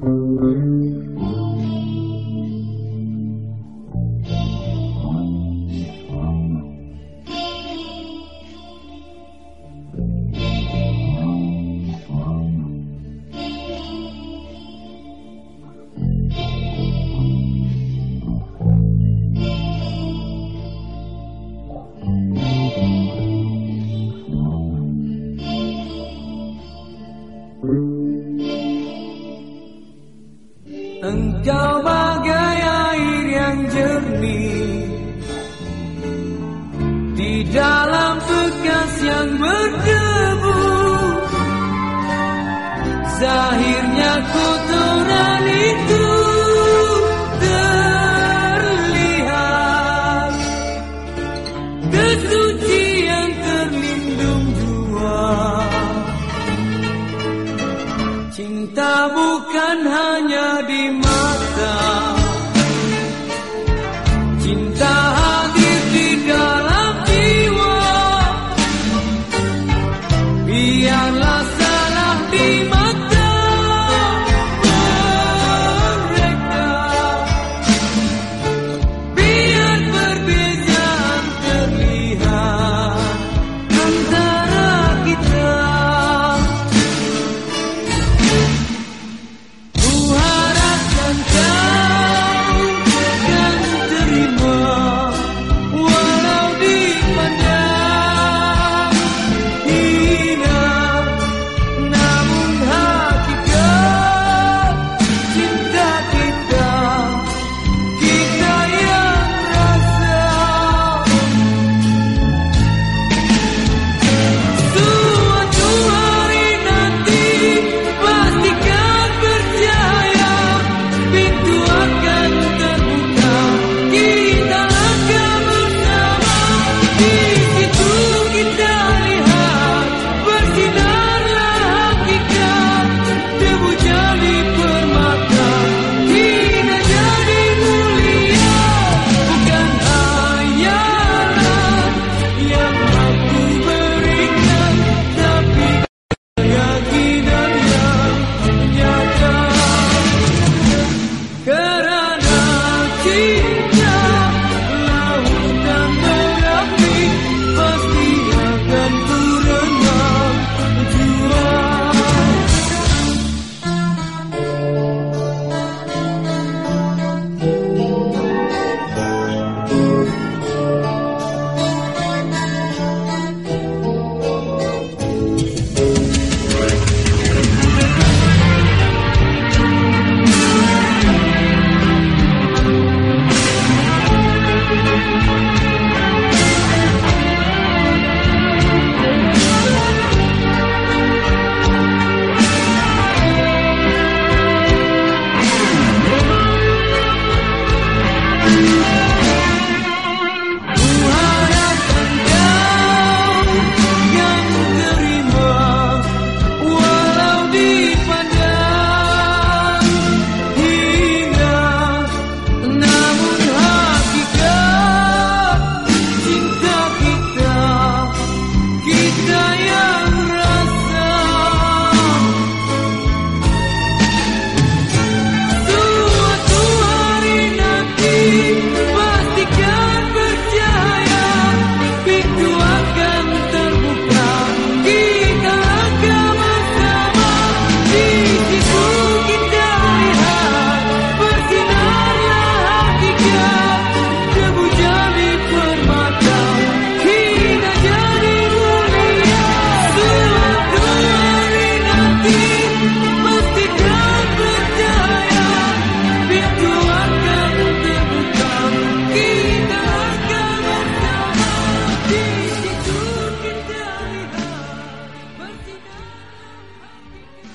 Mm-hmm. Engkau bagai air yang jernih Di dalam bekas yang berdebu. Zahirnya kotoran itu terlihat. Kesucian terlindung jua Cinta bukan hanya di name